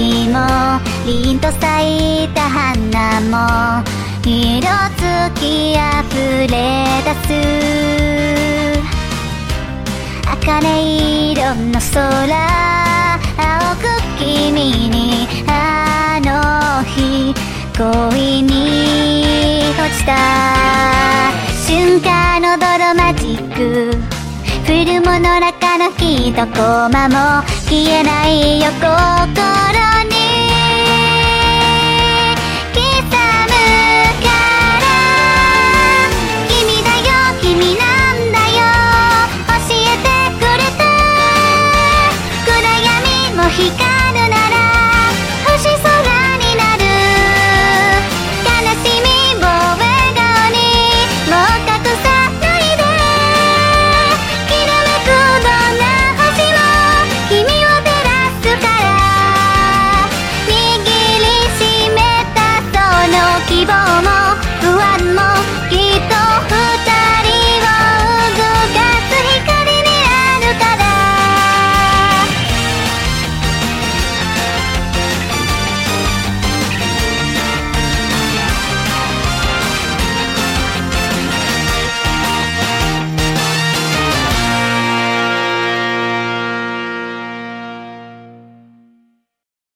ちも凛と咲いた花も色づきあふれ出す茜色の空青く君にあの日恋に落ちた瞬間の泥マジックフルモの中の一コマも消えないよ心